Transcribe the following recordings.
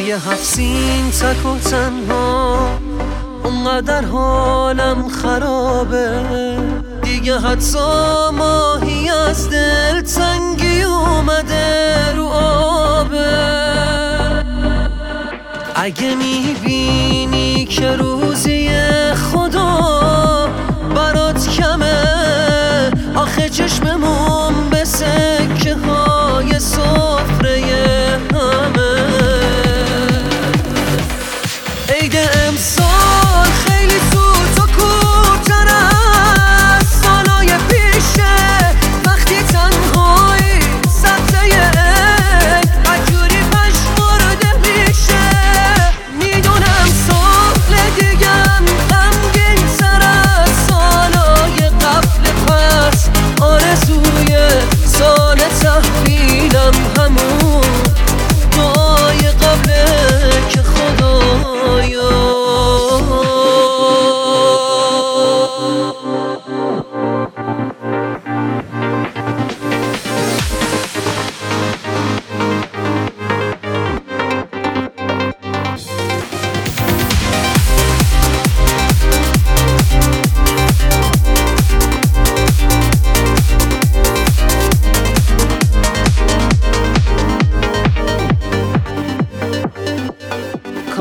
پای هفسین تک و تنها. اونقدر حالم خرابه. دیگه حتی ماهی از دل تنگی اومده رو آبه. اگه می‌بینی که روزی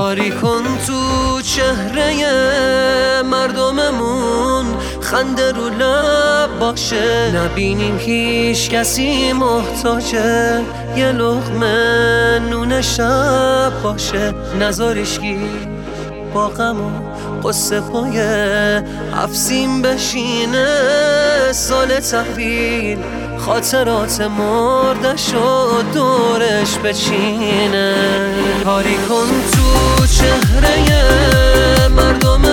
کاری کن تو چهره مردممون. خنده رو لب باشه. نبینیم هیچ کسی محتاجه یه لغمه نون شب باشه. نزارشگی با غم و قصه پای بشینه. سال تحویل خاطرات مردش و دورش بچینه کاری کن تو چهره مردممون